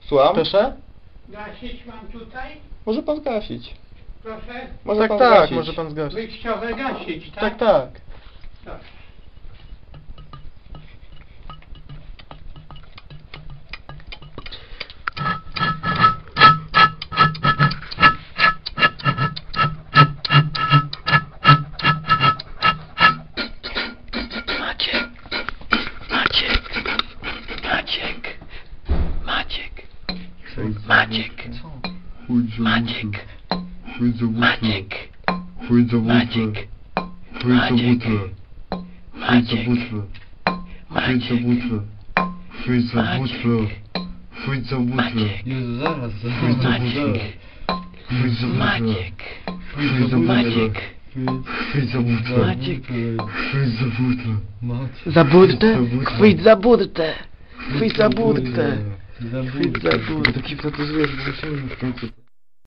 Słucham? Proszę? Gasić mam tutaj? Może pan zgasić. Proszę. Może tak, pan tak, zgasić. może pan zgasić. Wyjściowe gasić, tak? Tak, tak. tak. Butlę. Chuj za butlę. Maciek, Jezu, zaraz, Chuj za zaraz. Maciek, Chuj za butlę. Maciek, Chuj za butlę. Maciek, Chuj za butlę. Maciek. Chuj za butlę. Za burtę? Za burtę. Chwyć za burtę! Chwyć za burtę! Za Chwyć za burtę! Taki fantazujesz, bo musiałem w końcu.